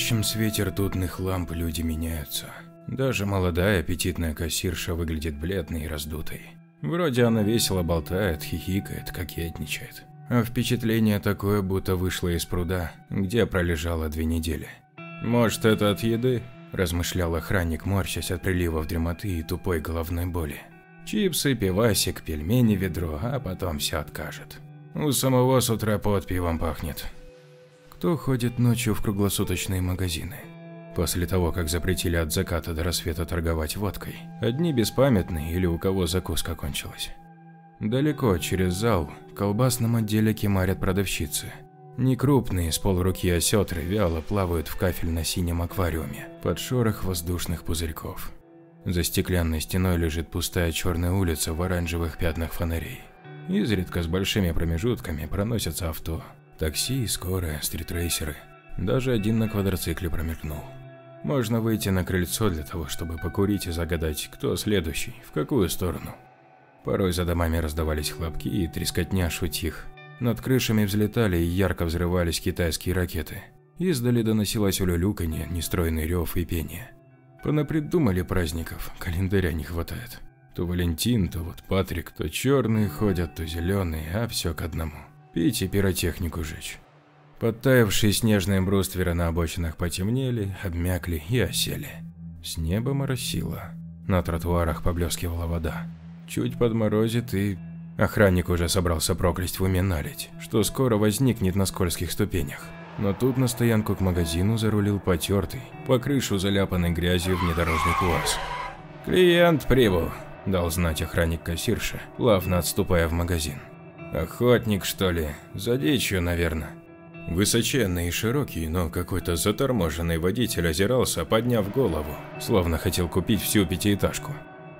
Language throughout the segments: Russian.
слепящем свете ртутных ламп люди меняются. Даже молодая аппетитная кассирша выглядит бледной и раздутой. Вроде она весело болтает, хихикает, кокетничает. А впечатление такое, будто вышла из пруда, где пролежала две недели. «Может, это от еды?» – размышлял охранник, морщась от приливов дремоты и тупой головной боли. Чипсы, пивасик, пельмени, ведро, а потом все откажет. У самого с утра под пивом пахнет. Кто ходит ночью в круглосуточные магазины? После того, как запретили от заката до рассвета торговать водкой, одни беспамятные или у кого закуска кончилась. Далеко, через зал, в колбасном отделе кемарят продавщицы. Некрупные, с полруки осетры вяло плавают в кафельно-синем аквариуме, под шорох воздушных пузырьков. За стеклянной стеной лежит пустая черная улица в оранжевых пятнах фонарей. Изредка с большими промежутками проносятся авто, такси, скорая, стритрейсеры. Даже один на квадроцикле промелькнул. Можно выйти на крыльцо для того, чтобы покурить и загадать, кто следующий, в какую сторону. Порой за домами раздавались хлопки и трескотня шутих. Над крышами взлетали и ярко взрывались китайские ракеты. Издали доносилось улюлюканье, нестройный рев и пение. Понапридумали праздников, календаря не хватает. То Валентин, то вот Патрик, то черные ходят, то зеленые, а все к одному. Пить и пиротехнику жечь. Подтаявшие снежные брустверы на обочинах потемнели, обмякли и осели. С неба моросило. На тротуарах поблескивала вода. Чуть подморозит и... Охранник уже собрался проклясть в уме налить, что скоро возникнет на скользких ступенях. Но тут на стоянку к магазину зарулил потертый, по крышу заляпанный грязью внедорожный КУАЗ. «Клиент прибыл», – дал знать охранник кассирша, плавно отступая в магазин. «Охотник, что ли? За дичью, наверное». Высоченный и широкий, но какой-то заторможенный водитель озирался, подняв голову, словно хотел купить всю пятиэтажку.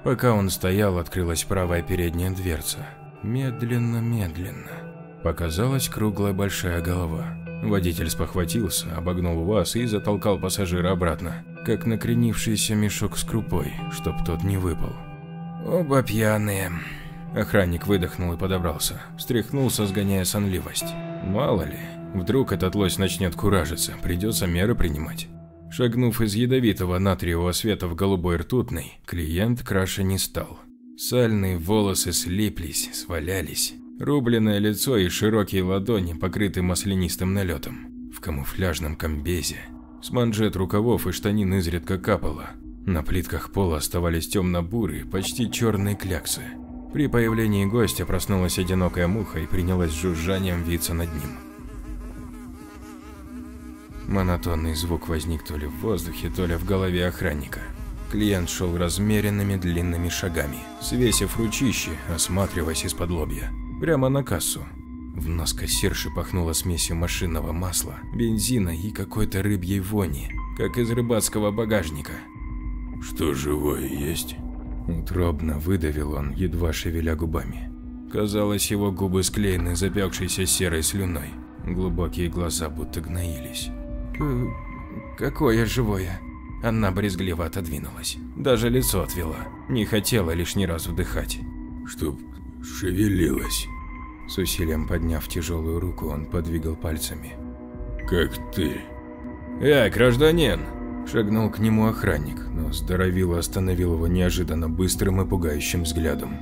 Пока он стоял, открылась правая передняя дверца. Медленно-медленно. Показалась круглая большая голова. Водитель спохватился, обогнул УАЗ и затолкал пассажира обратно, как накренившийся мешок с крупой, чтоб тот не выпал. «Оба пьяные». Охранник выдохнул и подобрался, встряхнулся, сгоняя сонливость. Мало ли, вдруг этот лось начнет куражиться, придется меры принимать. Шагнув из ядовитого натриевого света в голубой ртутный, клиент краше не стал. Сальные волосы слиплись, свалялись. Рубленное лицо и широкие ладони покрыты маслянистым налетом. В камуфляжном комбезе. С манжет рукавов и штанин изредка капало. На плитках пола оставались темно-бурые, почти черные кляксы. При появлении гостя проснулась одинокая муха и принялась жужжанием виться над ним. Монотонный звук возник то ли в воздухе, то ли в голове охранника. Клиент шел размеренными длинными шагами, свесив ручище, осматриваясь из-под лобья. Прямо на кассу. В нос кассирши пахнуло смесью машинного масла, бензина и какой-то рыбьей вони, как из рыбацкого багажника. «Что живое есть?» Утробно выдавил он, едва шевеля губами. Казалось, его губы склеены запекшейся серой слюной. Глубокие глаза будто гноились. «Э, «Какое живое?» Она брезгливо отодвинулась. Даже лицо отвела. Не хотела лишний раз вдыхать. «Чтоб шевелилась. С усилием подняв тяжелую руку, он подвигал пальцами. «Как ты?» «Эй, гражданин!» Шагнул к нему охранник, но здоровило остановил его неожиданно быстрым и пугающим взглядом.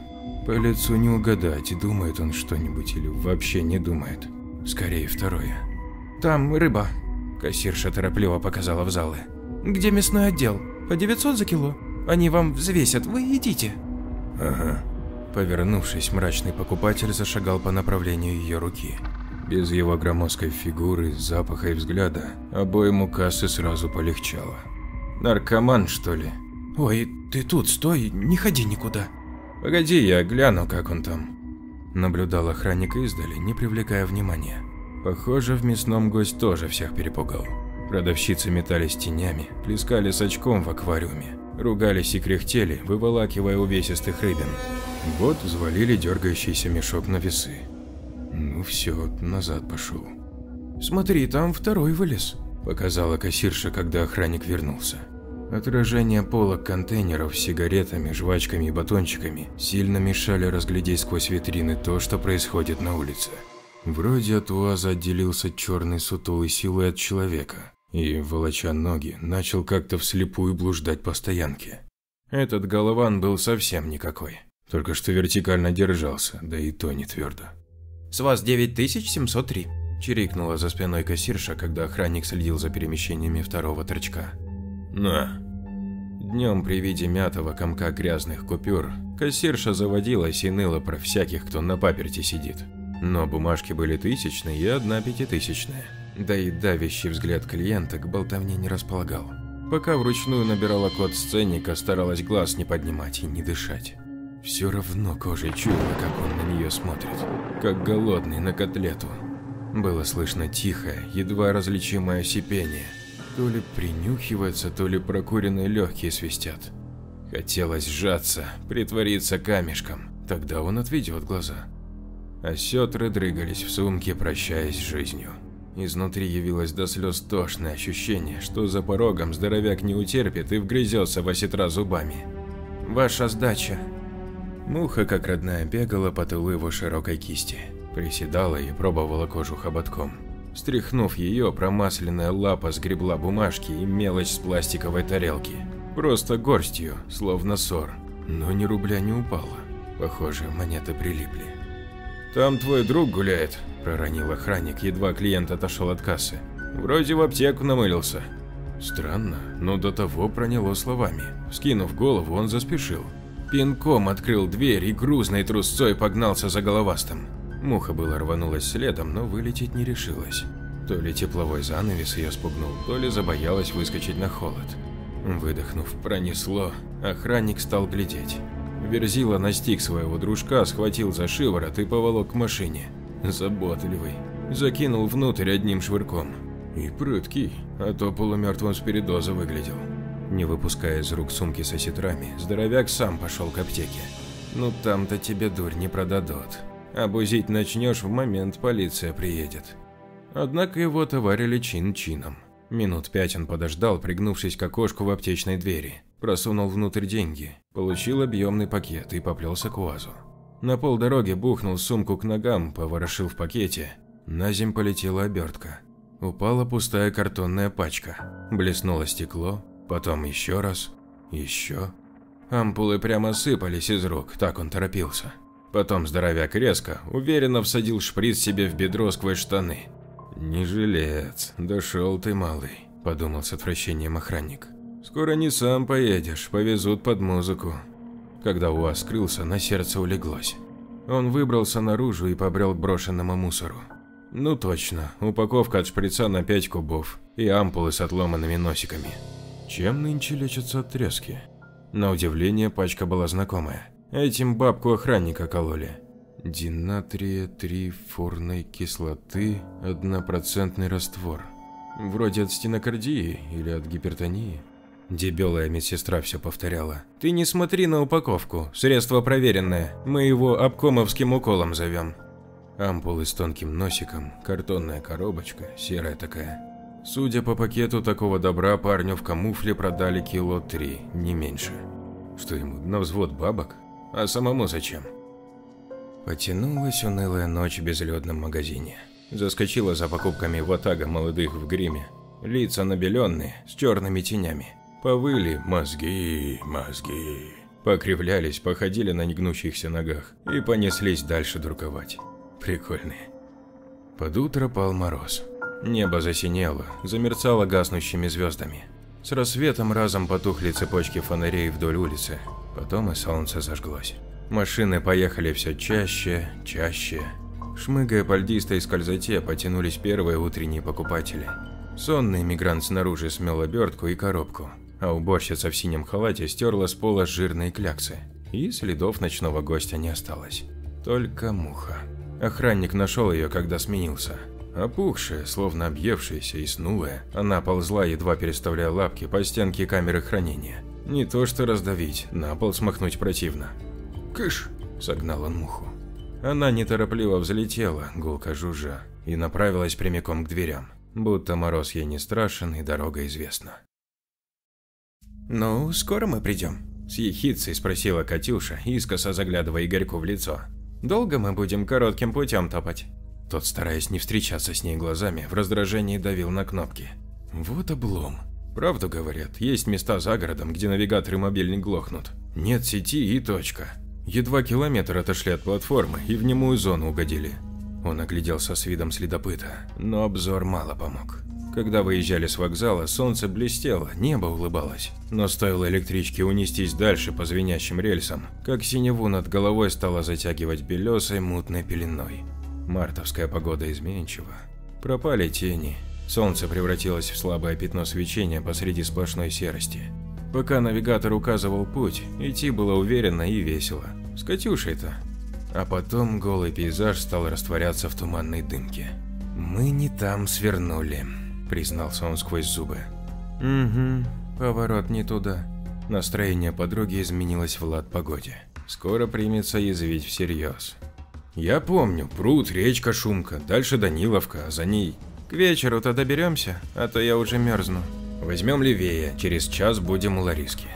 По лицу не угадать, думает он что-нибудь или вообще не думает. Скорее второе. «Там рыба», – кассирша торопливо показала в залы. «Где мясной отдел? По 900 за кило? Они вам взвесят, вы идите». «Ага», Повернувшись, мрачный покупатель зашагал по направлению ее руки. Без его громоздкой фигуры, запаха и взгляда, обоим у кассы сразу полегчало. «Наркоман, что ли?» «Ой, ты тут, стой, не ходи никуда». «Погоди, я гляну, как он там». Наблюдал охранник издали, не привлекая внимания. Похоже, в мясном гость тоже всех перепугал. Продавщицы метались тенями, плескали с очком в аквариуме, ругались и кряхтели, выволакивая увесистых рыбин. Вот взвалили дергающийся мешок на весы. Ну все, назад пошел. «Смотри, там второй вылез», – показала кассирша, когда охранник вернулся. Отражение полок контейнеров с сигаретами, жвачками и батончиками сильно мешали разглядеть сквозь витрины то, что происходит на улице. Вроде от УАЗа отделился черный сутулый силуэт человека. и, волоча ноги, начал как-то вслепую блуждать по стоянке. Этот голован был совсем никакой, только что вертикально держался, да и то не твердо. «С вас 9703», – чирикнула за спиной кассирша, когда охранник следил за перемещениями второго торчка. «На». Днем при виде мятого комка грязных купюр кассирша заводилась и ныла про всяких, кто на паперти сидит. Но бумажки были тысячные и одна пятитысячная. Да и давящий взгляд клиента к болтовне не располагал. Пока вручную набирала код сценника, старалась глаз не поднимать и не дышать. Все равно кожей чуяла, как он на нее смотрит, как голодный на котлету. Было слышно тихое, едва различимое сипение. То ли принюхивается, то ли прокуренные легкие свистят. Хотелось сжаться, притвориться камешком, тогда он отведет глаза. Осетры дрыгались в сумке, прощаясь с жизнью. Изнутри явилось до слез тошное ощущение, что за порогом здоровяк не утерпит и вгрызется в осетра зубами. «Ваша сдача». Муха, как родная, бегала по тылу его широкой кисти, приседала и пробовала кожу хоботком. Стряхнув ее, промасленная лапа сгребла бумажки и мелочь с пластиковой тарелки. Просто горстью, словно ссор. Но ни рубля не упало. Похоже, монеты прилипли. «Там твой друг гуляет», – проронил охранник, едва клиент отошел от кассы. «Вроде в аптеку намылился». Странно, но до того проняло словами. Скинув голову, он заспешил. Пинком открыл дверь и грузной трусцой погнался за головастым. Муха было рванулась следом, но вылететь не решилась. То ли тепловой занавес ее спугнул, то ли забоялась выскочить на холод. Выдохнув, пронесло, охранник стал глядеть. Верзила настиг своего дружка, схватил за шиворот и поволок к машине. Заботливый. Закинул внутрь одним швырком. И прыткий, а то полумертвым с передоза выглядел. Не выпуская из рук сумки со сетрами, здоровяк сам пошел к аптеке. Ну там-то тебе дурь не продадут. Обузить начнешь, в момент полиция приедет. Однако его товарили чин-чином. Минут пять он подождал, пригнувшись к окошку в аптечной двери. Просунул внутрь деньги, получил объемный пакет и поплелся к УАЗу. На полдороги бухнул сумку к ногам, поворошил в пакете. На земь полетела обертка. Упала пустая картонная пачка. Блеснуло стекло, потом еще раз, еще. Ампулы прямо сыпались из рук, так он торопился. Потом здоровяк резко, уверенно всадил шприц себе в бедро сквозь штаны. «Не жилец, дошел ты, малый», – подумал с отвращением охранник. Скоро не сам поедешь, повезут под музыку. Когда УАЗ скрылся, на сердце улеглось. Он выбрался наружу и побрел к брошенному мусору. Ну точно, упаковка от шприца на 5 кубов и ампулы с отломанными носиками. Чем нынче лечатся от трески? На удивление пачка была знакомая. Этим бабку охранника кололи. Динатрия 3 фурной кислоты, однопроцентный раствор. Вроде от стенокардии или от гипертонии. Дебелая медсестра все повторяла. «Ты не смотри на упаковку, средство проверенное, мы его обкомовским уколом зовем». Ампулы с тонким носиком, картонная коробочка, серая такая. Судя по пакету такого добра, парню в камуфле продали кило три, не меньше. Что ему, на взвод бабок? А самому зачем? Потянулась унылая ночь в безлюдном магазине. Заскочила за покупками ватага молодых в гриме. Лица набеленные, с черными тенями. Повыли мозги, мозги. Покривлялись, походили на негнущихся ногах и понеслись дальше друковать. Прикольные. Под утро пал мороз. Небо засинело, замерцало гаснущими звездами. С рассветом разом потухли цепочки фонарей вдоль улицы, потом и солнце зажглось. Машины поехали все чаще, чаще. Шмыгая по льдистой скользоте, потянулись первые утренние покупатели. Сонный мигрант снаружи смел обертку и коробку, а уборщица в синем халате стерла с пола жирные кляксы, и следов ночного гостя не осталось. Только муха. Охранник нашел ее, когда сменился. Опухшая, словно объевшаяся и снулая, она ползла, едва переставляя лапки по стенке камеры хранения. Не то что раздавить, на пол смахнуть противно. «Кыш!» – согнал он муху. Она неторопливо взлетела, гулко жужжа, и направилась прямиком к дверям, будто мороз ей не страшен и дорога известна. «Ну, скоро мы придем?» – с ехидцей спросила Катюша, искоса заглядывая Игорьку в лицо. «Долго мы будем коротким путем топать?» Тот, стараясь не встречаться с ней глазами, в раздражении давил на кнопки. Вот облом. Правду говорят, есть места за городом, где навигатор и мобильник глохнут. Нет сети и точка. Едва километр отошли от платформы и в немую зону угодили. Он огляделся с видом следопыта, но обзор мало помог. Когда выезжали с вокзала, солнце блестело, небо улыбалось. Но стоило электричке унестись дальше по звенящим рельсам, как синеву над головой стало затягивать белесой мутной пеленой. Мартовская погода изменчива. Пропали тени. Солнце превратилось в слабое пятно свечения посреди сплошной серости. Пока навигатор указывал путь, идти было уверенно и весело. С Катюшей-то. А потом голый пейзаж стал растворяться в туманной дымке. «Мы не там свернули», – признался он сквозь зубы. «Угу, поворот не туда». Настроение подруги изменилось в лад погоде. Скоро примется язвить всерьез. «Я помню, пруд, речка, шумка, дальше Даниловка, а за ней...» «К вечеру-то доберемся, а то я уже мерзну». «Возьмем левее, через час будем у Лариски».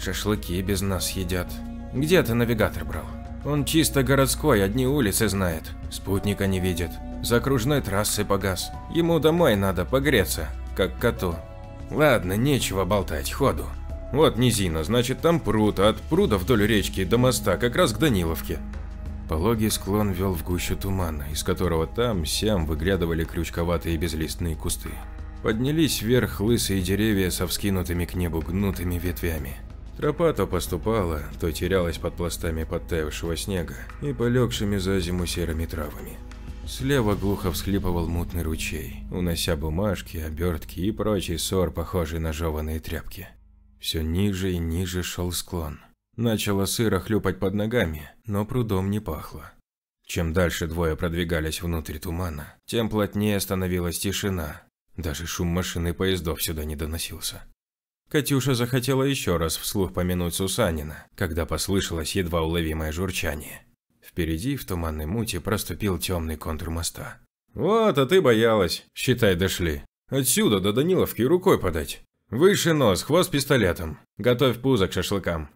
«Шашлыки без нас едят. Где ты навигатор брал?» Он чисто городской, одни улицы знает, спутника не видит. За окружной трассы погас. Ему домой надо погреться, как коту. Ладно, нечего болтать, ходу. Вот низина, значит там пруд, а от пруда вдоль речки до моста как раз к Даниловке. Пологий склон вел в гущу тумана, из которого там-сям выглядывали крючковатые безлистные кусты. Поднялись вверх лысые деревья со вскинутыми к небу гнутыми ветвями. Тропа то поступала, то терялась под пластами подтаявшего снега и полегшими за зиму серыми травами. Слева глухо всхлипывал мутный ручей, унося бумажки, обертки и прочий ссор, похожий на жеванные тряпки. Все ниже и ниже шел склон. Начало сыро хлюпать под ногами, но прудом не пахло. Чем дальше двое продвигались внутрь тумана, тем плотнее становилась тишина. Даже шум машины поездов сюда не доносился. Катюша захотела еще раз вслух помянуть Сусанина, когда послышалось едва уловимое журчание. Впереди в туманной муте проступил темный контур моста. «Вот, а ты боялась. Считай, дошли. Отсюда до Даниловки рукой подать. Выше нос, хвост пистолетом. Готовь пузо к шашлыкам».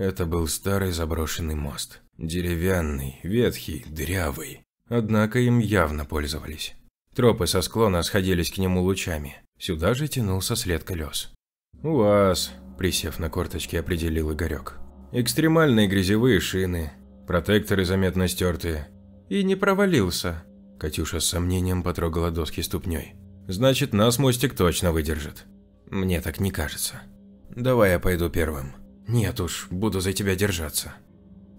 Это был старый заброшенный мост. Деревянный, ветхий, дырявый. Однако им явно пользовались. Тропы со склона сходились к нему лучами. Сюда же тянулся след колес. «УАЗ», – присев на корточки, определил Игорек. «Экстремальные грязевые шины, протекторы заметно стертые». «И не провалился», – Катюша с сомнением потрогала доски ступней. «Значит, нас мостик точно выдержит». «Мне так не кажется». «Давай я пойду первым». «Нет уж, буду за тебя держаться».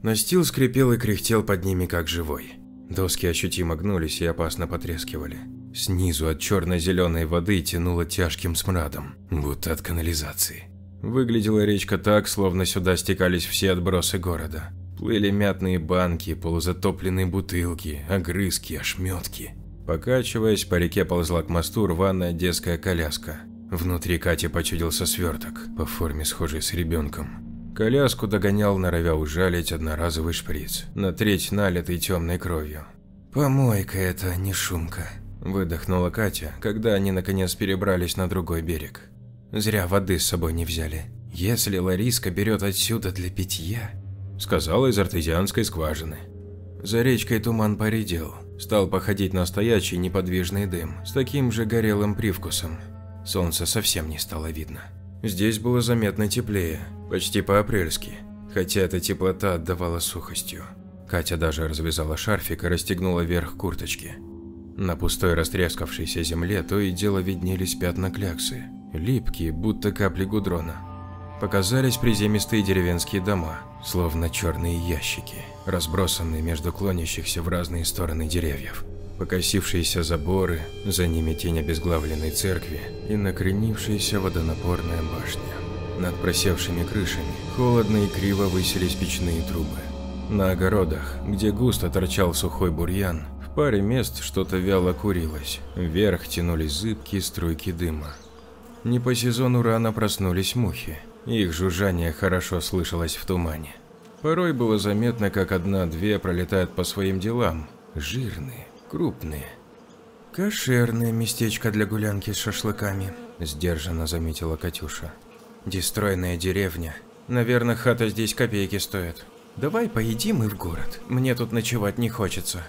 Настил скрипел и кряхтел под ними как живой. Доски ощутимо гнулись и опасно потрескивали. Снизу от черно-зеленой воды тянуло тяжким смрадом, будто от канализации. Выглядела речка так, словно сюда стекались все отбросы города. Плыли мятные банки, полузатопленные бутылки, огрызки, ошметки. Покачиваясь, по реке ползла к мосту рваная детская коляска. Внутри Кати почудился сверток, по форме схожий с ребенком. Коляску догонял, норовя ужалить одноразовый шприц, на треть налитый темной кровью. «Помойка это, не шумка», Выдохнула Катя, когда они наконец перебрались на другой берег. Зря воды с собой не взяли. Если Лариска берет отсюда для питья, сказала из артезианской скважины. За речкой туман поредел, стал походить на стоячий неподвижный дым с таким же горелым привкусом. Солнца совсем не стало видно. Здесь было заметно теплее, почти по-апрельски, хотя эта теплота отдавала сухостью. Катя даже развязала шарфик и расстегнула верх курточки. На пустой растрескавшейся земле то и дело виднелись пятна кляксы, липкие, будто капли гудрона. Показались приземистые деревенские дома, словно черные ящики, разбросанные между клонящихся в разные стороны деревьев. Покосившиеся заборы, за ними тень обезглавленной церкви и накренившаяся водонапорная башня. Над просевшими крышами холодно и криво высились печные трубы. На огородах, где густо торчал сухой бурьян, в паре мест что-то вяло курилось, вверх тянулись зыбкие струйки дыма. Не по сезону рано проснулись мухи, их жужжание хорошо слышалось в тумане. Порой было заметно, как одна-две пролетают по своим делам, жирные, крупные. «Кошерное местечко для гулянки с шашлыками», – сдержанно заметила Катюша. «Дестройная деревня. Наверное, хата здесь копейки стоит. Давай поедим и в город. Мне тут ночевать не хочется».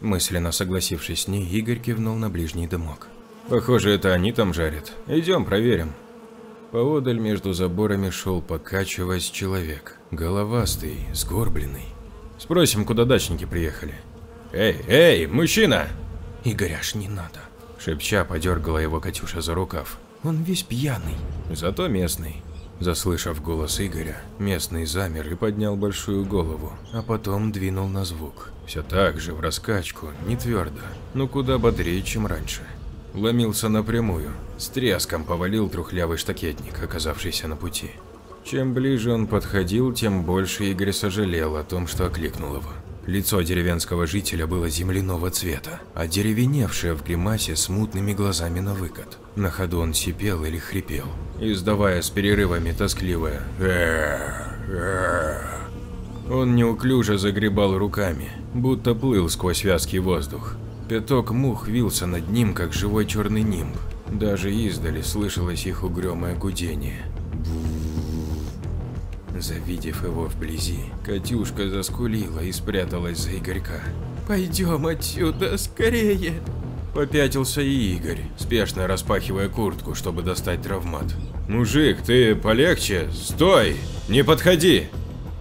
Мысленно согласившись с ней, Игорь кивнул на ближний дымок. Похоже, это они там жарят. Идем, проверим. Поодаль между заборами шел, покачиваясь, человек. Головастый, сгорбленный. Спросим, куда дачники приехали. «Эй, эй, мужчина!» «Игоряш, не надо!» Шепча, подергала его Катюша за рукав. «Он весь пьяный!» Зато местный. Заслышав голос Игоря, местный замер и поднял большую голову, а потом двинул на звук. Все так же, в раскачку, не твердо, но куда бодрее, чем раньше. Ломился напрямую, с треском повалил трухлявый штакетник, оказавшийся на пути. Чем ближе он подходил, тем больше Игорь сожалел о том, что окликнул его. Лицо деревенского жителя было земляного цвета, а деревеневшее в гримасе с мутными глазами на выкат. На ходу он сипел или хрипел, издавая с перерывами тоскливое Он неуклюже загребал руками, будто плыл сквозь вязкий воздух. Пяток мух вился над ним, как живой черный нимб. Даже издали слышалось их угрюмое гудение. Завидев его вблизи, Катюшка заскулила и спряталась за Игорька. «Пойдем отсюда, скорее!» Попятился и Игорь, спешно распахивая куртку, чтобы достать травмат. «Мужик, ты полегче? Стой! Не подходи!»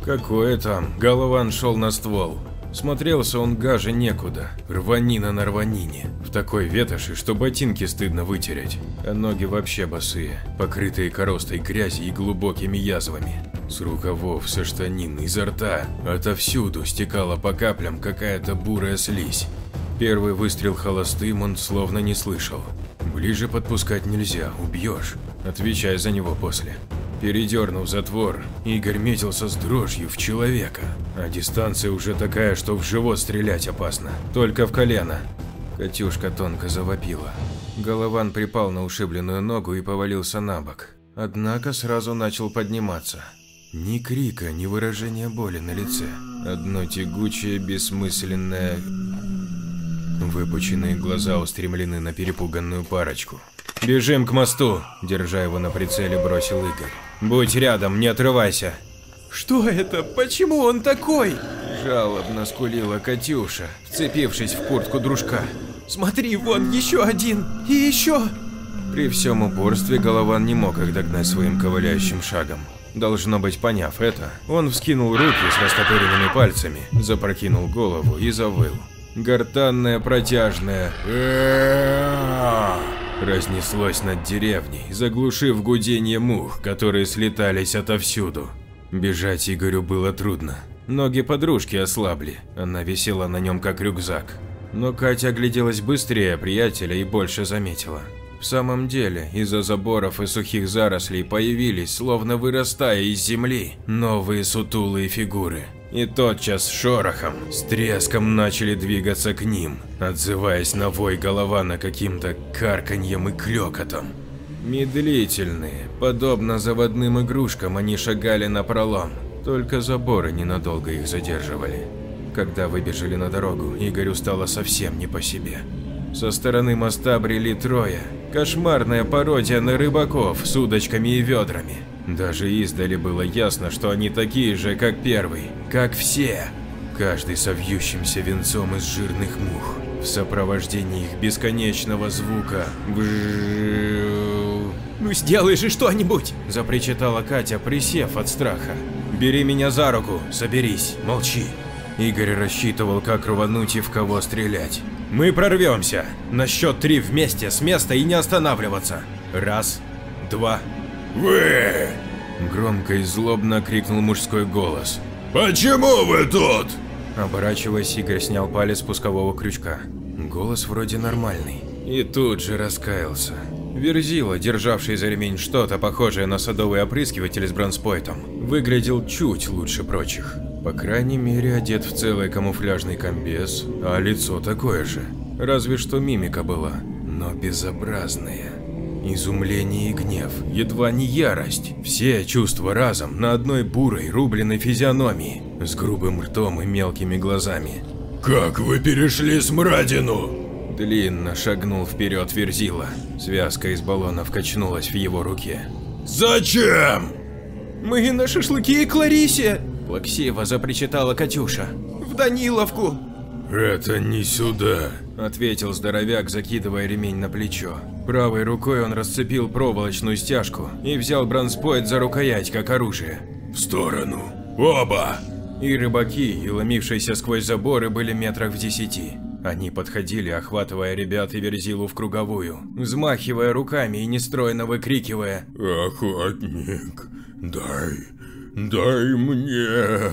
Какое там, Голован шел на ствол. Смотрелся он гаже некуда, рванина на рванине, в такой ветоши, что ботинки стыдно вытереть, а ноги вообще босые, покрытые коростой грязи и глубокими язвами. С рукавов, со штанин, изо рта, отовсюду стекала по каплям какая-то бурая слизь. Первый выстрел холостым он словно не слышал. Ближе подпускать нельзя, убьешь. Отвечай за него после. Передернув затвор, Игорь метился с дрожью в человека, а дистанция уже такая, что в живот стрелять опасно, только в колено. Катюшка тонко завопила. Голован припал на ушибленную ногу и повалился на бок, однако сразу начал подниматься. Ни крика, ни выражения боли на лице, одно тягучее, бессмысленное... Выпученные глаза устремлены на перепуганную парочку. «Бежим к мосту!» – держа его на прицеле, бросил Игорь. «Будь рядом, не отрывайся!» «Что это? Почему он такой?» Жалобно скулила Катюша, вцепившись в куртку дружка. «Смотри, вон еще один! И еще!» При всем упорстве Голован не мог их догнать своим ковыляющим шагом. Должно быть, поняв это, он вскинул руки с растопыренными пальцами, запрокинул голову и завыл. Гортанное протяжное разнеслось над деревней, заглушив гудение мух, которые слетались отовсюду. Бежать Игорю было трудно. Ноги подружки ослабли, она висела на нем как рюкзак. Но Катя огляделась быстрее приятеля и больше заметила. В самом деле, из-за заборов и сухих зарослей появились, словно вырастая из земли, новые сутулые фигуры. И тотчас шорохом, с треском начали двигаться к ним, отзываясь на вой Голована каким-то карканьем и клёкотом. Медлительные, подобно заводным игрушкам, они шагали на пролом, только заборы ненадолго их задерживали. Когда выбежали на дорогу, Игорю стало совсем не по себе. Со стороны моста брели трое, кошмарная пародия на рыбаков с удочками и ведрами. Даже издали было ясно, что они такие же, как первый, как все. Каждый со вьющимся венцом из жирных мух, в сопровождении их бесконечного звука «Ну сделай же что-нибудь!» – запричитала Катя, присев от страха. «Бери меня за руку, соберись, молчи!» Игорь рассчитывал, как рвануть и в кого стрелять. «Мы прорвемся! На счет три вместе, с места и не останавливаться! Раз, два...» «Вы!» – громко и злобно крикнул мужской голос. «Почему вы тут?» Оборачиваясь, Игорь снял палец спускового крючка. Голос вроде нормальный. И тут же раскаялся. Верзила, державший за ремень что-то похожее на садовый опрыскиватель с бронспойтом, выглядел чуть лучше прочих. По крайней мере, одет в целый камуфляжный комбез, а лицо такое же. Разве что мимика была, но безобразная. Изумление и гнев, едва не ярость, все чувства разом на одной бурой рубленой физиономии, с грубым ртом и мелкими глазами. «Как вы перешли смрадину?» Длинно шагнул вперед Верзила. Связка из баллонов качнулась в его руке. «Зачем?» «Мы на шашлыки и Кларисе!» Плаксиво запричитала Катюша. «В Даниловку!» «Это не сюда», — ответил здоровяк, закидывая ремень на плечо. Правой рукой он расцепил проволочную стяжку и взял бронспойт за рукоять, как оружие. В сторону. Оба! И рыбаки, и ломившиеся сквозь заборы были метрах в десяти. Они подходили, охватывая ребят и Верзилу в круговую, взмахивая руками и нестройно выкрикивая «Охотник, дай, дай мне!»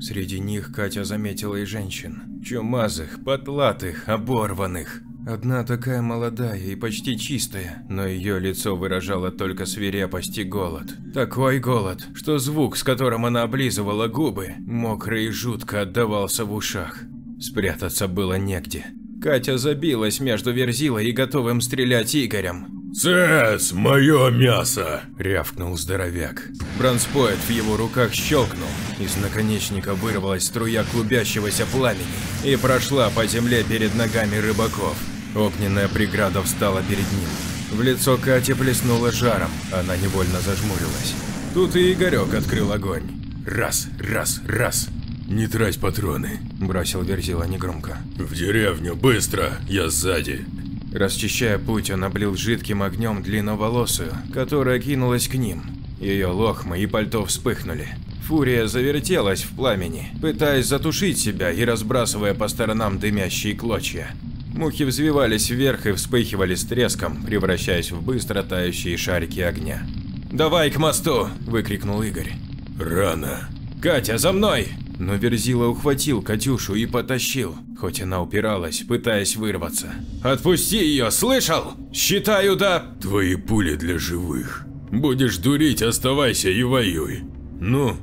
Среди них Катя заметила и женщин. Чумазых, потлатых, оборванных. Одна такая молодая и почти чистая, но ее лицо выражало только свирепость и голод. Такой голод, что звук, с которым она облизывала губы, мокрый и жутко отдавался в ушах. Спрятаться было негде. Катя забилась между Верзилой и готовым стрелять Игорем. «Цец, мое мясо!» – рявкнул здоровяк. Бронспоид в его руках щелкнул, из наконечника вырвалась струя клубящегося пламени и прошла по земле перед ногами рыбаков. Огненная преграда встала перед ним. В лицо Кати плеснуло жаром, она невольно зажмурилась. Тут и Игорек открыл огонь. Раз, раз, раз. «Не трать патроны», – бросил Верзила негромко. «В деревню, быстро, я сзади». Расчищая путь, он облил жидким огнем длинноволосую, которая кинулась к ним. Ее лохмы и пальто вспыхнули. Фурия завертелась в пламени, пытаясь затушить себя и разбрасывая по сторонам дымящие клочья. Мухи взвивались вверх и вспыхивали с треском, превращаясь в быстро тающие шарики огня. «Давай к мосту!» – выкрикнул Игорь. «Рано!» «Катя, за мной!» Но Верзила ухватил Катюшу и потащил, хоть она упиралась, пытаясь вырваться. «Отпусти ее, слышал? Считаю до...» «Твои пули для живых. Будешь дурить, оставайся и воюй. Ну?»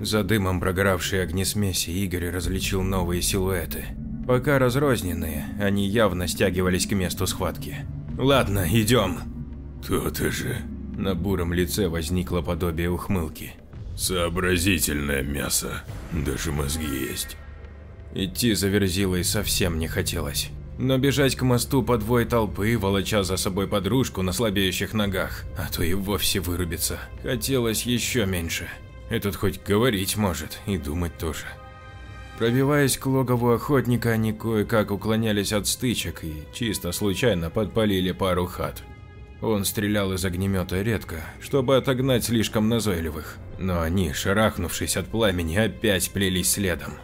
За дымом прогоравшей огнесмеси Игорь различил новые силуэты. Пока разрозненные, они явно стягивались к месту схватки. «Ладно, идем!» «То-то же!» На буром лице возникло подобие ухмылки. Сообразительное мясо, даже мозги есть. Идти за Верзилой совсем не хотелось. Но бежать к мосту по двое толпы, волоча за собой подружку на слабеющих ногах, а то и вовсе вырубиться, хотелось еще меньше. Этот хоть говорить может и думать тоже. Пробиваясь к логову охотника, они кое-как уклонялись от стычек и чисто случайно подпалили пару хат. Он стрелял из огнемета редко, чтобы отогнать слишком назойливых, но они, шарахнувшись от пламени, опять плелись следом.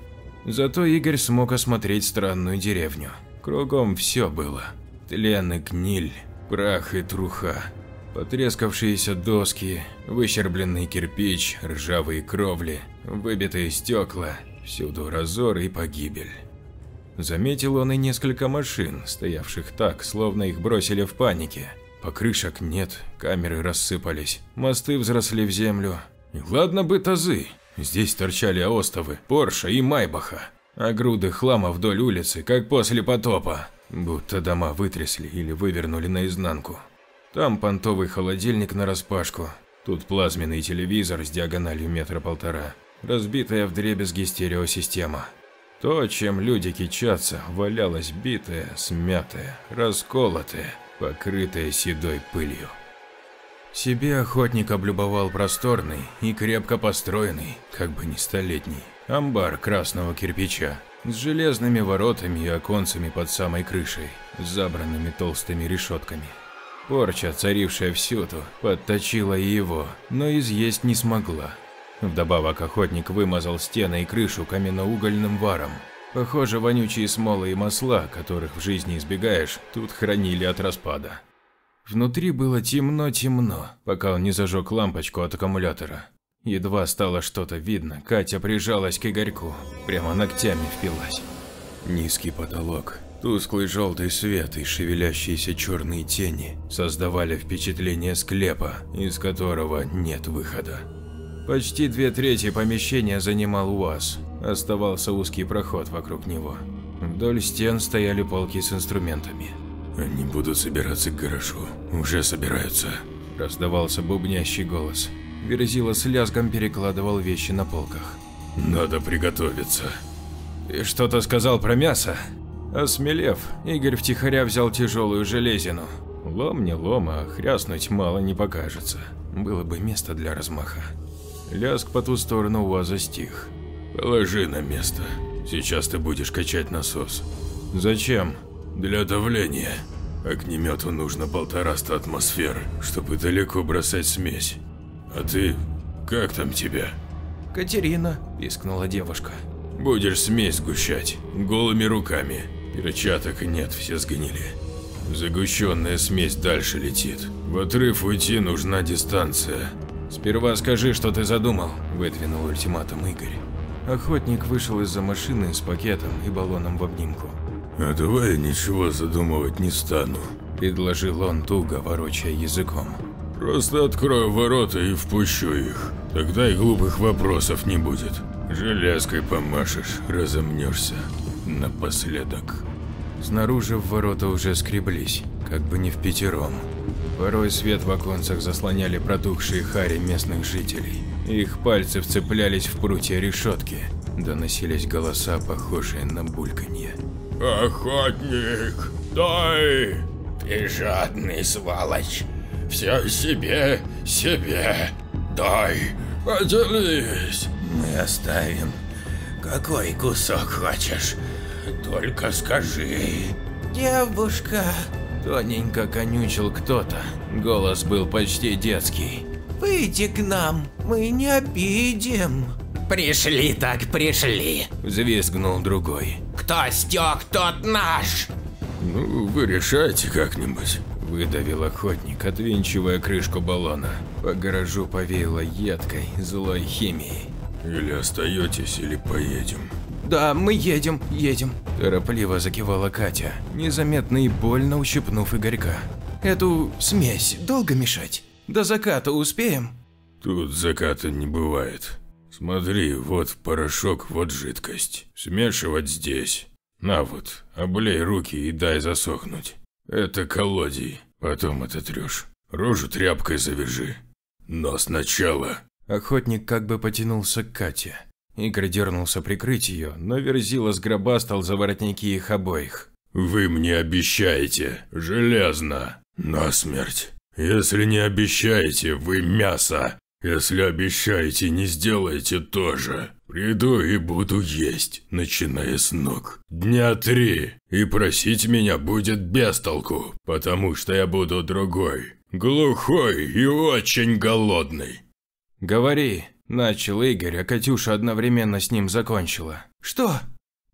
Зато Игорь смог осмотреть странную деревню. Кругом все было. Тлен и гниль, прах и труха. Потрескавшиеся доски, выщербленный кирпич, ржавые кровли, выбитые стекла, всюду разор и погибель. Заметил он и несколько машин, стоявших так, словно их бросили в панике. Покрышек нет, камеры рассыпались, мосты взросли в землю. Ладно бы тазы, здесь торчали остовы, Порша и Майбаха, а груды хлама вдоль улицы, как после потопа, будто дома вытрясли или вывернули наизнанку. Там понтовый холодильник нараспашку, тут плазменный телевизор с диагональю метра полтора, разбитая вдребезги стереосистема. То, чем люди кичатся, валялось битое, смятое, расколотое покрытая седой пылью. Себе охотник облюбовал просторный и крепко построенный, как бы не столетний, амбар красного кирпича с железными воротами и оконцами под самой крышей, забранными толстыми решетками. Порча, царившая всюду, подточила его, но изъесть не смогла. Вдобавок охотник вымазал стены и крышу каменноугольным варом, Похоже, вонючие смолы и масла, которых в жизни избегаешь, тут хранили от распада. Внутри было темно-темно, пока он не зажег лампочку от аккумулятора. Едва стало что-то видно, Катя прижалась к Игорьку, прямо ногтями впилась. Низкий потолок, тусклый желтый свет и шевелящиеся черные тени создавали впечатление склепа, из которого нет выхода. Почти две трети помещения занимал УАЗ, Оставался узкий проход вокруг него. Вдоль стен стояли полки с инструментами. «Они будут собираться к гаражу. Уже собираются», – раздавался бубнящий голос. Верзила с лязгом перекладывал вещи на полках. «Надо приготовиться». «И что-то сказал про мясо?» Осмелев, Игорь втихаря взял тяжелую железину. Лом не лом, а хряснуть мало не покажется. Было бы место для размаха. Лязг по ту сторону УАЗа стих. Положи на место. Сейчас ты будешь качать насос. Зачем? Для давления. Огнемету нужно полтораста атмосфер, чтобы далеко бросать смесь. А ты... как там тебя? «Катерина», – пискнула девушка. Будешь смесь сгущать, голыми руками. Перчаток нет, все сгнили. Загущенная смесь дальше летит. В отрыв уйти нужна дистанция. «Сперва скажи, что ты задумал», – выдвинул ультиматум Игорь. Охотник вышел из-за машины с пакетом и баллоном в обнимку. «А давай ничего задумывать не стану», – предложил он, туго ворочая языком. «Просто открою ворота и впущу их. Тогда и глупых вопросов не будет. Железкой помашешь, разомнешься. Напоследок». Снаружи в ворота уже скреблись, как бы не в пятером. Порой свет в оконцах заслоняли протухшие хари местных жителей. Их пальцы вцеплялись в прутья решетки. Доносились голоса, похожие на бульканье. «Охотник, дай!» «Ты жадный сволочь! Все себе, себе! Дай, поделись!» «Мы оставим. Какой кусок хочешь? Только скажи!» «Девушка!» Тоненько конючил кто-то. Голос был почти детский. «Выйди к нам, мы не обидим!» «Пришли так пришли!» – взвизгнул другой. «Кто стек, тот наш!» «Ну, вы решайте как-нибудь», – выдавил охотник, отвинчивая крышку баллона. По гаражу повеяло едкой, злой химией. «Или остаетесь, или поедем». «Да, мы едем, едем», – торопливо закивала Катя, незаметно и больно ущипнув Игорька. «Эту смесь долго мешать? До заката успеем?» «Тут заката не бывает. Смотри, вот порошок, вот жидкость. Смешивать здесь. На вот, облей руки и дай засохнуть. Это колодий, потом ототрешь. Рожу тряпкой завяжи. Но сначала...» Охотник как бы потянулся к Кате. Игорь дернулся прикрыть ее, но Верзила сгробастал за воротники их обоих. «Вы мне обещаете, железно, насмерть. Если не обещаете, вы мясо. Если обещаете, не сделаете тоже. Приду и буду есть, начиная с ног. Дня три. И просить меня будет без толку, потому что я буду другой. Глухой и очень голодный». «Говори», – начал Игорь, а Катюша одновременно с ним закончила. «Что?»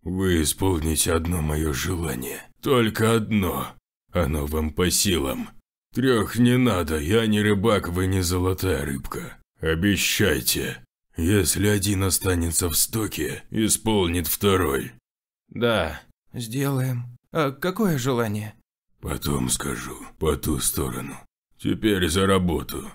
«Вы исполните одно мое желание. Только одно. Оно вам по силам. Трех не надо, я не рыбак, вы не золотая рыбка. Обещайте. Если один останется в стоке, исполнит второй». «Да, сделаем. А какое желание?» «Потом скажу, по ту сторону. Теперь за работу».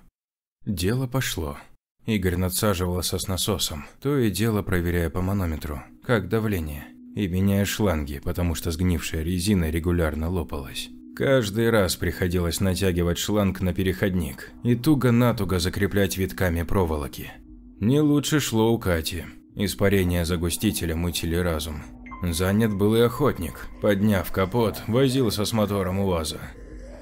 Дело пошло. Игорь надсаживался с насосом, то и дело проверяя по манометру, как давление, и меняя шланги, потому что сгнившая резина регулярно лопалась. Каждый раз приходилось натягивать шланг на переходник и туго-натуго закреплять витками проволоки. Не лучше шло у Кати. Испарения загустителя мутили разум. Занят был и охотник. Подняв капот, возился с мотором УАЗа.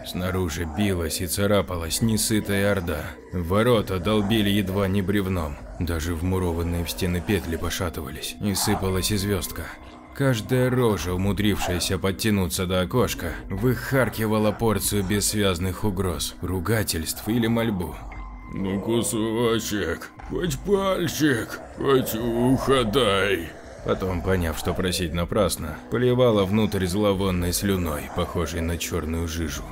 Снаружи билась и царапалась несытая орда. Ворота долбили едва не бревном. Даже вмурованные в стены петли пошатывались, и сыпалась и звездка. Каждая рожа, умудрившаяся подтянуться до окошка, выхаркивала порцию бессвязных угроз, ругательств или мольбу. «Ну кусочек, хоть пальчик, хоть ухо дай!» Потом, поняв, что просить напрасно, поливала внутрь зловонной слюной, похожей на черную жижу.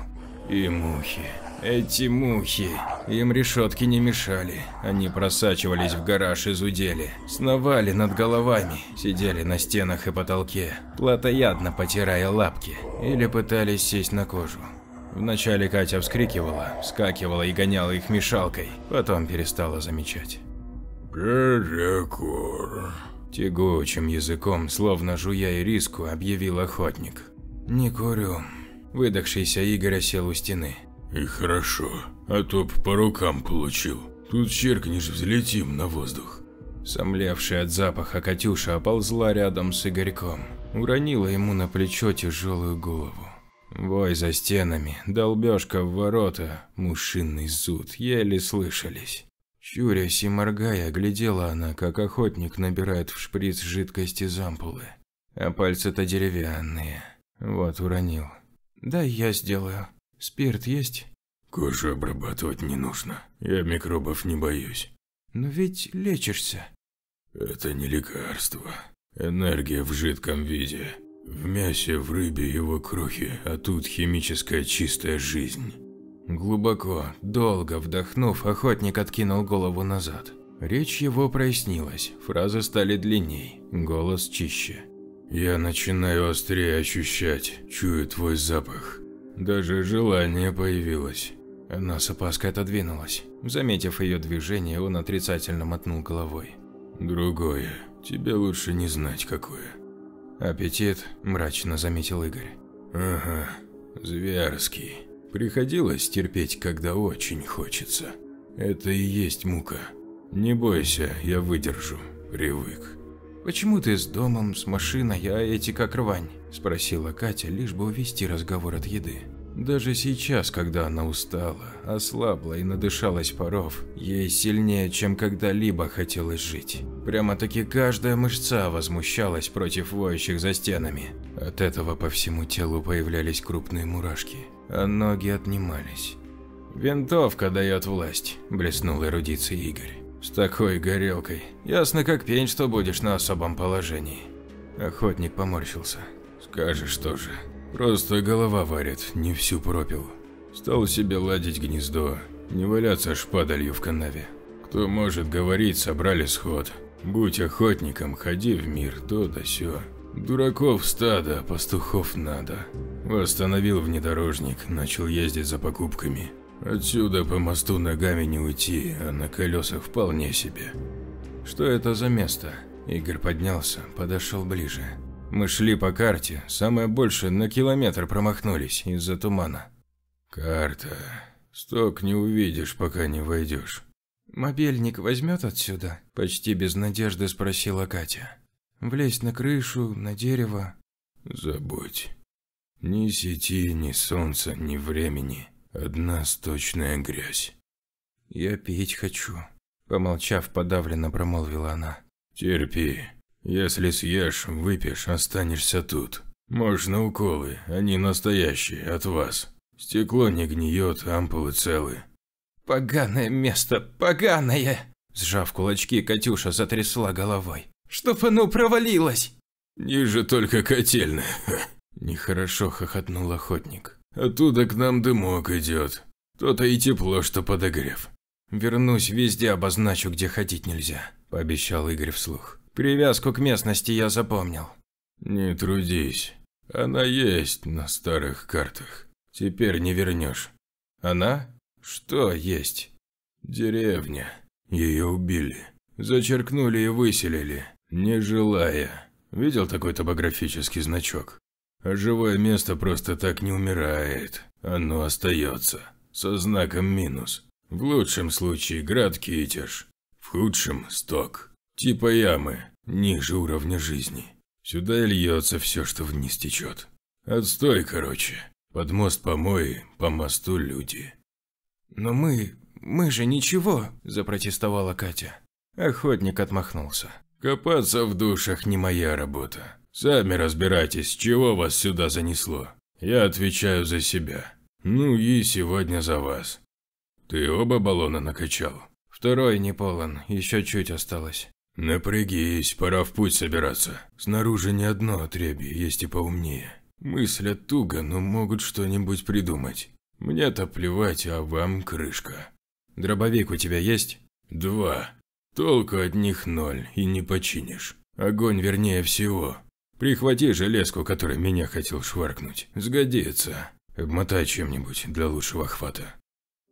И мухи. Эти мухи. Им решетки не мешали. Они просачивались в гараж и зудели. Сновали над головами, сидели на стенах и потолке, плотоядно потирая лапки, или пытались сесть на кожу. Вначале Катя вскрикивала, вскакивала и гоняла их мешалкой, потом перестала замечать. «Перекур», – тягучим языком, словно жуя ириску, объявил охотник. «Не курю», Выдохшийся Игорь сел у стены. «И хорошо, а то б по рукам получил. Тут черкнешь, взлетим на воздух». Сомлевшая от запаха Катюша оползла рядом с Игорьком, уронила ему на плечо тяжелую голову. Вой за стенами, долбежка в ворота, мушиный зуд еле слышались. Чурясь и моргая, глядела она, как охотник набирает в шприц жидкости зампулы. А пальцы-то деревянные. Вот, уронил. Да, я сделаю. Спирт есть? Кожу обрабатывать не нужно. Я микробов не боюсь. Но ведь лечишься. Это не лекарство. Энергия в жидком виде. В мясе, в рыбе его крохи, а тут химическая чистая жизнь. Глубоко, долго вдохнув, охотник откинул голову назад. Речь его прояснилась, фразы стали длинней, голос чище. Я начинаю острее ощущать, чую твой запах. Даже желание появилось. Она с опаской отодвинулась. Заметив ее движение, он отрицательно мотнул головой. Другое. Тебе лучше не знать, какое. Аппетит, мрачно заметил Игорь. Ага, зверский. Приходилось терпеть, когда очень хочется. Это и есть мука. Не бойся, я выдержу, привык. «Почему ты с домом, с машиной, а эти как рвань?» – спросила Катя, лишь бы увести разговор от еды. Даже сейчас, когда она устала, ослабла и надышалась паров, ей сильнее, чем когда-либо хотелось жить. Прямо-таки каждая мышца возмущалась против воющих за стенами. От этого по всему телу появлялись крупные мурашки, а ноги отнимались. «Винтовка дает власть», – блеснул эрудицией Игорь. «С такой горелкой. Ясно как пень, что будешь на особом положении». Охотник поморщился. «Скажешь тоже. Просто голова варит, не всю пропил. Стал себе ладить гнездо, не валяться шпадалью в канаве. Кто может говорить, собрали сход. Будь охотником, ходи в мир, то да сё. Дураков стадо, пастухов надо. Восстановил внедорожник, начал ездить за покупками. Отсюда по мосту ногами не уйти, а на колесах вполне себе. Что это за место? Игорь поднялся, подошел ближе. Мы шли по карте, самое больше на километр промахнулись из-за тумана. Карта. Сток не увидишь, пока не войдешь. «Мобильник возьмет отсюда?» – почти без надежды спросила Катя. «Влезть на крышу, на дерево?» «Забудь. Ни сети, ни солнца, ни времени. Одна сточная грязь». «Я пить хочу», – помолчав, подавленно промолвила она. «Терпи. Если съешь, выпьешь, останешься тут. Можно уколы, они настоящие, от вас. Стекло не гниет, ампулы целы. Поганое место, поганое! Сжав кулачки, Катюша затрясла головой. Чтоб оно провалилось! Ниже только котельная. Нехорошо хохотнул охотник. Оттуда к нам дымок идет. То-то и тепло, что подогрев. Вернусь, везде обозначу, где ходить нельзя, пообещал Игорь вслух. Привязку к местности я запомнил. Не трудись. Она есть на старых картах. Теперь не вернешь. Она? Что есть? Деревня. Ее убили. Зачеркнули и выселили, не желая. Видел такой топографический значок? А живое место просто так не умирает. Оно остается. Со знаком минус. В лучшем случае град Китеж. В худшем – сток. Типа ямы, ниже уровня жизни. Сюда и льется все, что вниз течет. Отстой, короче. Под мост помои, по мосту люди. Но мы... мы же ничего, запротестовала Катя. Охотник отмахнулся. Копаться в душах не моя работа. Сами разбирайтесь, чего вас сюда занесло. Я отвечаю за себя. Ну и сегодня за вас. Ты оба баллона накачал? Второй не полон, еще чуть осталось. Напрягись, пора в путь собираться. Снаружи не одно отребье, есть и поумнее. Мыслят туго, но могут что-нибудь придумать. Мне-то плевать, а вам крышка. Дробовик у тебя есть? Два. Толку от них ноль, и не починишь. Огонь вернее всего. Прихвати железку, которой меня хотел шваркнуть. Сгодится. Обмотай чем-нибудь для лучшего хвата.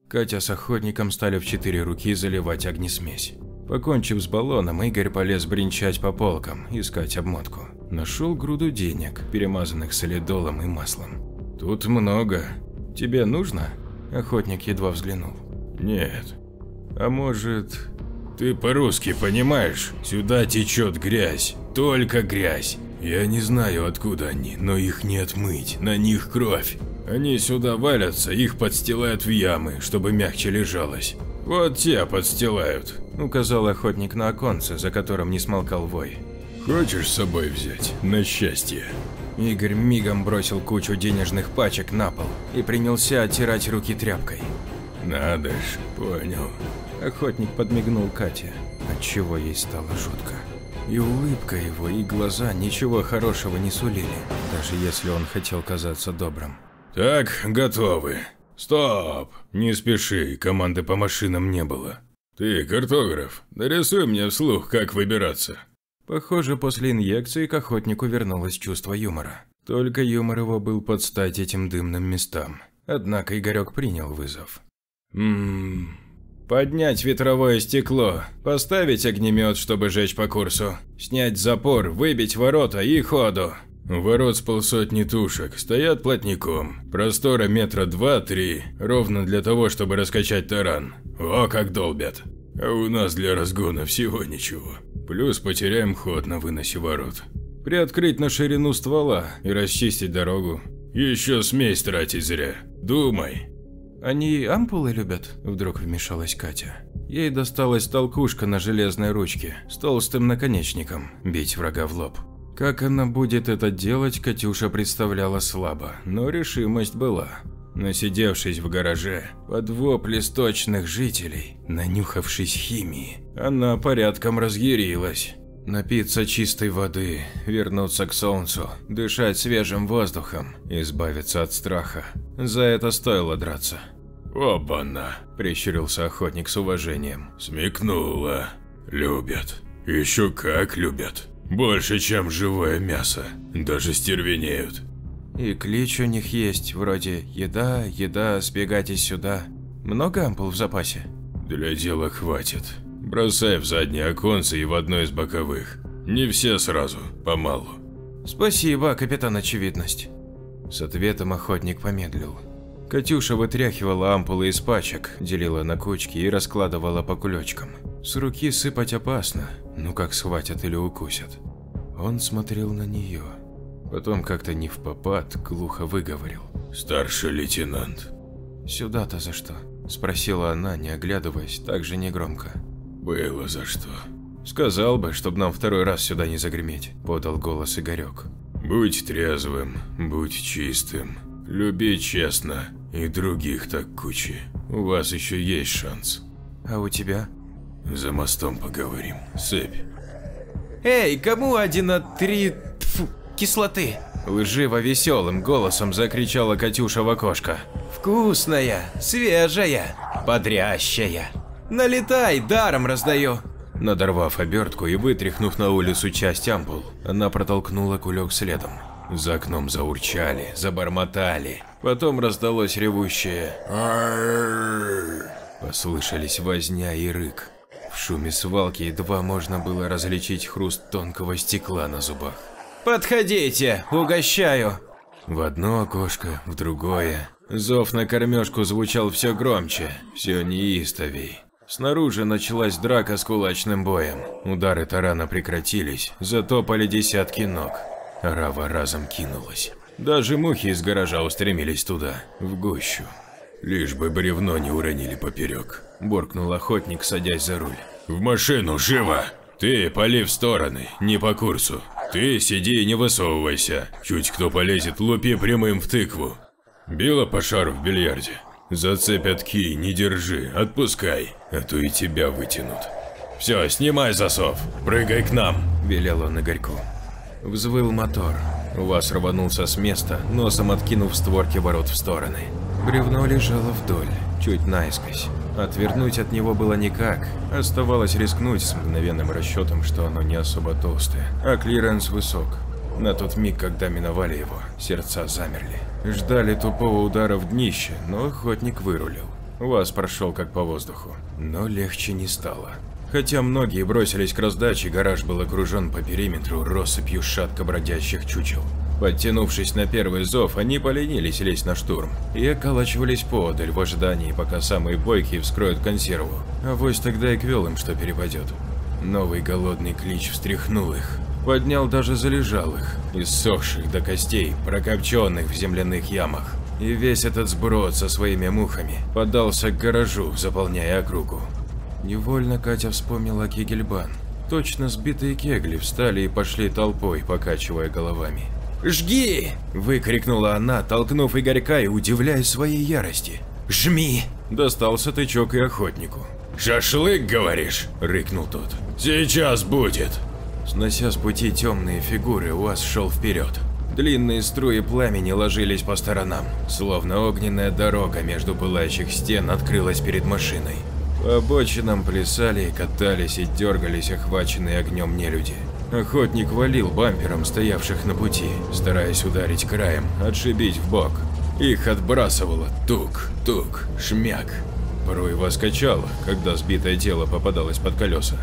Катя с охотником стали в четыре руки заливать огнесмесь. Покончив с баллоном, Игорь полез бренчать по полкам, искать обмотку. Нашел груду денег, перемазанных солидолом и маслом. «Тут много. Тебе нужно?» Охотник едва взглянул. «Нет. А может...» «Ты по-русски понимаешь? Сюда течет грязь. Только грязь. Я не знаю, откуда они, но их не отмыть. На них кровь. Они сюда валятся, их подстилают в ямы, чтобы мягче лежалось. Вот те подстилают указал охотник на оконце, за которым не смолкал вой. «Хочешь с собой взять? На счастье?» Игорь мигом бросил кучу денежных пачек на пол и принялся оттирать руки тряпкой. Надо ж, понял. Охотник подмигнул Кате, отчего ей стало жутко. И улыбка его, и глаза ничего хорошего не сулили, даже если он хотел казаться добрым. Так, готовы. Стоп! Не спеши, команды по машинам не было. Ты, картограф, нарисуй мне вслух, как выбираться. Похоже, после инъекции к охотнику вернулось чувство юмора. Только юмор его был под стать этим дымным местам. Однако Игорек принял вызов. Ммм... Поднять ветровое стекло, поставить огнемет, чтобы жечь по курсу, снять запор, выбить ворота и ходу. У ворот с полсотни тушек, стоят плотником. Простора метра два-три, ровно для того, чтобы раскачать таран. О, как долбят. А у нас для разгона всего ничего. Плюс потеряем ход на выносе ворот. Приоткрыть на ширину ствола и расчистить дорогу. Еще смесь тратить зря. Думай. Они ампулы любят? Вдруг вмешалась Катя. Ей досталась толкушка на железной ручке с толстым наконечником, бить врага в лоб. Как она будет это делать, Катюша представляла слабо, но решимость была. Насидевшись в гараже, под вопли сточных жителей, нанюхавшись химии, она порядком разъярилась. Напиться чистой воды, вернуться к солнцу, дышать свежим воздухом, избавиться от страха. За это стоило драться. «Оба-на!» – прищурился охотник с уважением. «Смекнула. Любят. Еще как любят. Больше, чем живое мясо. Даже стервенеют. И клич у них есть, вроде «еда, еда, сбегайте сюда». Много ампул в запасе? Для дела хватит. Бросай в заднее оконце и в одно из боковых. Не все сразу, помалу. Спасибо, капитан Очевидность. С ответом охотник помедлил. Катюша вытряхивала ампулы из пачек, делила на кучки и раскладывала по кулечкам. С руки сыпать опасно, ну как схватят или укусят. Он смотрел на нее. Потом как-то не в попад, глухо выговорил. «Старший лейтенант». «Сюда-то за что?» – спросила она, не оглядываясь, так же негромко. «Было за что». «Сказал бы, чтобы нам второй раз сюда не загреметь», – подал голос Игорек. «Будь трезвым, будь чистым, люби честно, и других так кучи. У вас еще есть шанс». «А у тебя?» За мостом поговорим. Сыпь. Эй, кому один от три тьфу, кислоты? Лживо веселым голосом закричала Катюша в окошко. Вкусная, свежая, бодрящая. Налетай, даром раздаю. Надорвав обертку и вытряхнув на улицу часть ампул, она протолкнула кулек следом. За окном заурчали, забормотали. Потом раздалось ревущее Послышались возня и рык. В шуме свалки едва можно было различить хруст тонкого стекла на зубах. «Подходите, угощаю!» В одно окошко, в другое. Зов на кормежку звучал все громче, все неистовей. Снаружи началась драка с кулачным боем. Удары тарана прекратились, затопали десятки ног. Рава разом кинулась. Даже мухи из гаража устремились туда, в гущу. Лишь бы бревно не уронили поперек. – буркнул охотник, садясь за руль. «В машину, живо! Ты пали в стороны, не по курсу. Ты сиди и не высовывайся. Чуть кто полезет, лупи прямым в тыкву. Била по шару в бильярде. Зацепят ки, не держи, отпускай, а то и тебя вытянут. Все, снимай засов, прыгай к нам!» – велел он Игорьку. Взвыл мотор. УАЗ рванулся с места, носом откинув створки ворот в стороны. Бревно лежало вдоль, чуть наискось. Отвернуть от него было никак, оставалось рискнуть с мгновенным расчетом, что оно не особо толстое, а клиренс высок. На тот миг, когда миновали его, сердца замерли. Ждали тупого удара в днище, но охотник вырулил. УАЗ прошел как по воздуху, но легче не стало. Хотя многие бросились к раздаче, гараж был окружен по периметру россыпью шатко бродящих чучел. Подтянувшись на первый зов, они поленились лезть на штурм и околачивались поодаль в ожидании, пока самые бойкие вскроют консерву. А вось тогда и квел им, что перепадет. Новый голодный клич встряхнул их, поднял даже залежалых, иссохших до костей, прокопченных в земляных ямах. И весь этот сброд со своими мухами подался к гаражу, заполняя округу. Невольно Катя вспомнила Кегельбан. Точно сбитые кегли встали и пошли толпой, покачивая головами. «Жги!» – выкрикнула она, толкнув Игорька и удивляясь своей ярости. «Жми!» – достался тычок и охотнику. «Шашлык, говоришь?» – рыкнул тот. «Сейчас будет!» Снося с пути темные фигуры, УАЗ шел вперед. Длинные струи пламени ложились по сторонам, словно огненная дорога между пылающих стен открылась перед машиной. По обочинам плясали, катались и дергались охваченные огнем нелюди. Охотник валил бампером стоявших на пути, стараясь ударить краем, отшибить в бок. Их отбрасывало тук, тук, шмяк. Порой его скачало, когда сбитое тело попадалось под колеса.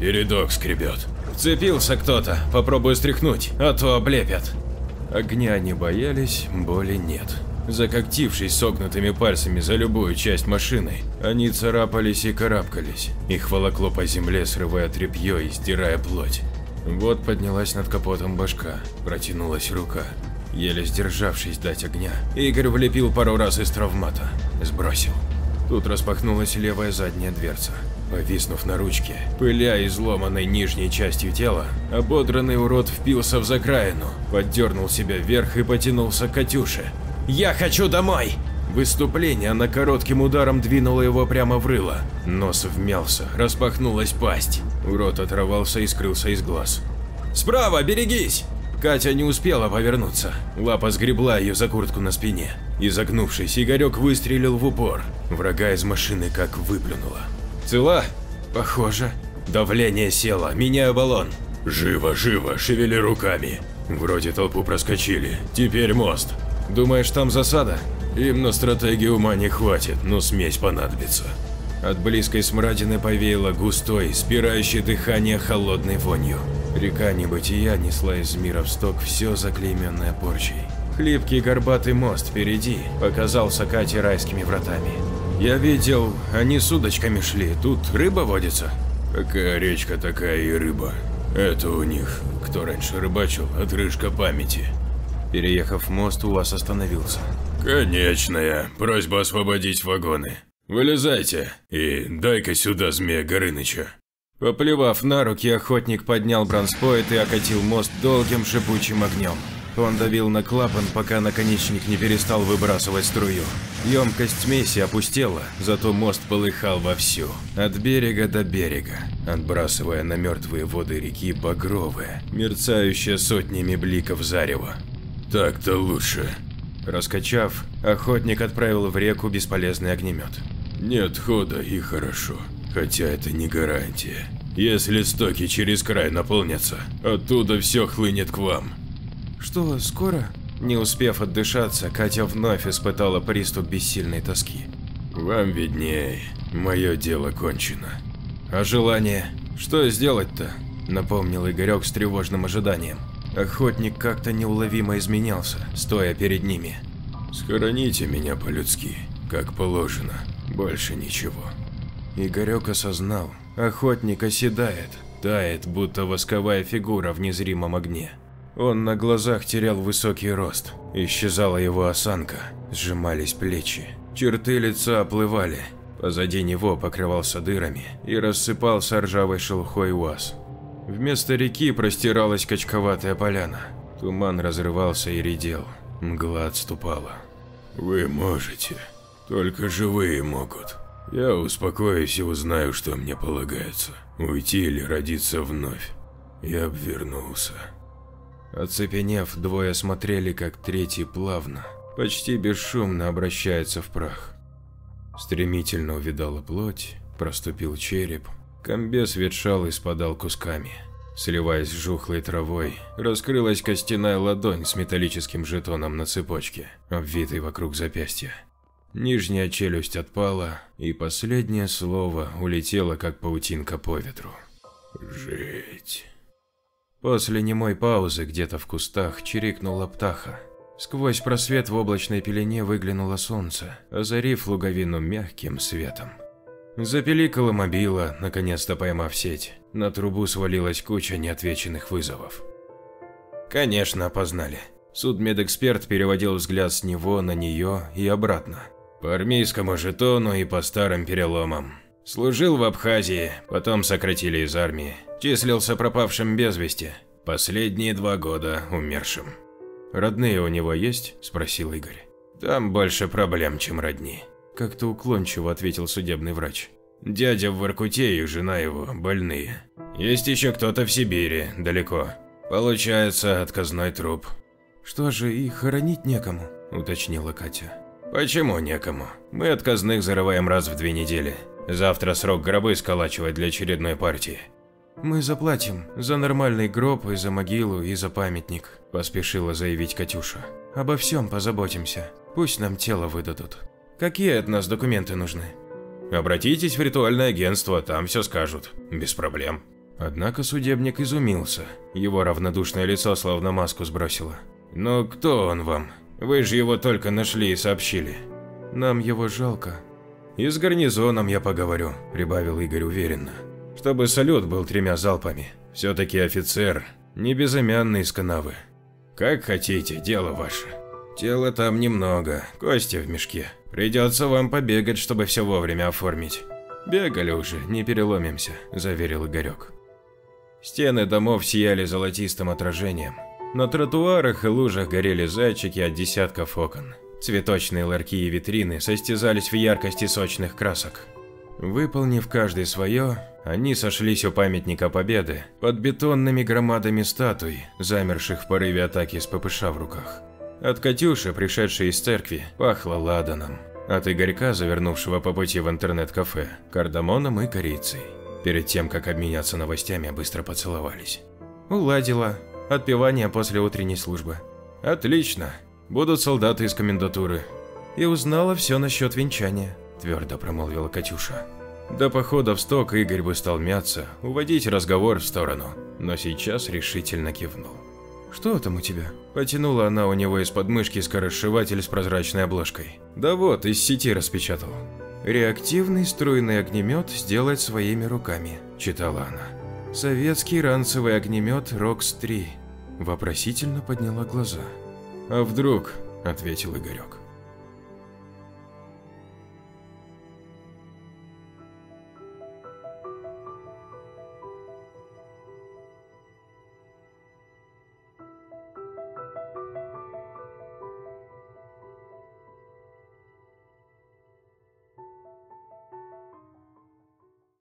Передок скребет. Вцепился кто-то, попробую стряхнуть, а то облепят. Огня не боялись, боли нет. Закоктившись согнутыми пальцами за любую часть машины, они царапались и карабкались. Их волокло по земле, срывая тряпье и стирая плоть. Вот поднялась над капотом башка, протянулась рука. Еле сдержавшись дать огня, Игорь влепил пару раз из травмата. Сбросил. Тут распахнулась левая задняя дверца. Повиснув на ручке, пыля изломанной нижней частью тела, ободранный урод впился в закраину, поддернул себя вверх и потянулся к Катюше. «Я хочу домой!» Выступление она коротким ударом двинула его прямо в рыло. Нос вмялся, распахнулась пасть. Урод оторвался и скрылся из глаз. «Справа, берегись!» Катя не успела повернуться. Лапа сгребла ее за куртку на спине. Изогнувшись, Игорек выстрелил в упор. Врага из машины как выплюнуло. «Цела?» «Похоже. Давление село, меняю баллон». «Живо, живо, шевели руками». Вроде толпу проскочили. Теперь мост. Думаешь, там засада? Им на стратегию ума не хватит, но смесь понадобится. От близкой смрадины повеяло густой, спирающей дыхание холодной вонью. Река небытия несла из мира в сток все заклейменное порчей. Хлипкий горбатый мост впереди показался Кате райскими вратами. Я видел, они с удочками шли, тут рыба водится. Какая речка, такая и рыба. Это у них, кто раньше рыбачил, отрыжка памяти. Переехав мост, у вас остановился. Конечная. Просьба освободить вагоны. Вылезайте и дай-ка сюда змея Горыныча. Поплевав на руки, охотник поднял бронспоет и окатил мост долгим шипучим огнем. Он давил на клапан, пока наконечник не перестал выбрасывать струю. Емкость смеси опустела, зато мост полыхал вовсю, от берега до берега, отбрасывая на мертвые воды реки багровое, мерцающее сотнями бликов зарево. Так-то лучше. Раскачав, охотник отправил в реку бесполезный огнемет. Нет хода и хорошо, хотя это не гарантия. Если стоки через край наполнятся, оттуда все хлынет к вам. Что, скоро? Не успев отдышаться, Катя вновь испытала приступ бессильной тоски. Вам виднее, мое дело кончено. А желание? Что сделать-то? Напомнил Игорек с тревожным ожиданием. Охотник как-то неуловимо изменялся, стоя перед ними. Схороните меня по-людски, как положено, больше ничего. Игорек осознал, охотник оседает, тает, будто восковая фигура в незримом огне. Он на глазах терял высокий рост, исчезала его осанка, сжимались плечи, черты лица оплывали, позади него покрывался дырами и рассыпался ржавой шелухой уаз. Вместо реки простиралась качковатая поляна, туман разрывался и редел, мгла отступала. Вы можете, только живые могут. Я успокоюсь и узнаю, что мне полагается, уйти или родиться вновь. Я обвернулся. Оцепенев, двое смотрели, как третий плавно, почти бесшумно обращается в прах. Стремительно увидала плоть, проступил череп, комбез ветшал и спадал кусками. Сливаясь с жухлой травой, раскрылась костяная ладонь с металлическим жетоном на цепочке, обвитой вокруг запястья. Нижняя челюсть отпала, и последнее слово улетело, как паутинка по ветру. Жить. После немой паузы где-то в кустах чирикнула птаха. Сквозь просвет в облачной пелене выглянуло солнце, озарив луговину мягким светом. Запеликала мобила, наконец-то поймав сеть. На трубу свалилась куча неотвеченных вызовов. Конечно, опознали. Судмедэксперт переводил взгляд с него на нее и обратно. По армейскому жетону и по старым переломам. Служил в Абхазии, потом сократили из армии. Числился пропавшим без вести. Последние два года умершим. Родные у него есть?» – спросил Игорь. «Там больше проблем, чем родни», – как-то уклончиво ответил судебный врач. «Дядя в Воркуте и жена его больные. Есть еще кто-то в Сибири, далеко. Получается, отказной труп». «Что же, и хоронить некому?» – уточнила Катя. «Почему некому? Мы отказных зарываем раз в две недели. Завтра срок гробы сколачивать для очередной партии». «Мы заплатим за нормальный гроб и за могилу и за памятник», – поспешила заявить Катюша. «Обо всем позаботимся. Пусть нам тело выдадут. Какие от нас документы нужны?» «Обратитесь в ритуальное агентство, там все скажут. Без проблем». Однако судебник изумился. Его равнодушное лицо словно маску сбросило. «Но кто он вам? Вы же его только нашли и сообщили». «Нам его жалко». «И с гарнизоном я поговорю», – прибавил Игорь уверенно. «Чтобы салют был тремя залпами. Все-таки офицер, не безымянный из канавы. Как хотите, дело ваше. Тела там немного, кости в мешке. Придется вам побегать, чтобы все вовремя оформить». «Бегали уже, не переломимся», – заверил Игорек. Стены домов сияли золотистым отражением. На тротуарах и лужах горели зайчики от десятков окон. Цветочные ларьки и витрины состязались в яркости сочных красок. Выполнив каждый свое, они сошлись у памятника Победы под бетонными громадами статуй, замерших в порыве атаки с ППШ в руках. От Катюши, пришедшей из церкви, пахло ладаном. От Игорька, завернувшего по пути в интернет-кафе, кардамоном и корицей. Перед тем, как обменяться новостями, быстро поцеловались. «Уладила. Отпевание после утренней службы». «Отлично. Будут солдаты из комендатуры». «И узнала все насчет венчания», – твердо промолвила Катюша. До похода в сток Игорь бы стал мяться, уводить разговор в сторону, но сейчас решительно кивнул. «Что там у тебя?» Потянула она у него из подмышки скоросшиватель с прозрачной обложкой. «Да вот, из сети распечатал». «Реактивный струйный огнемет сделать своими руками», – читала она. «Советский ранцевый огнемет РОКС-3». Вопросительно подняла глаза. «А вдруг?» – ответил Игорек.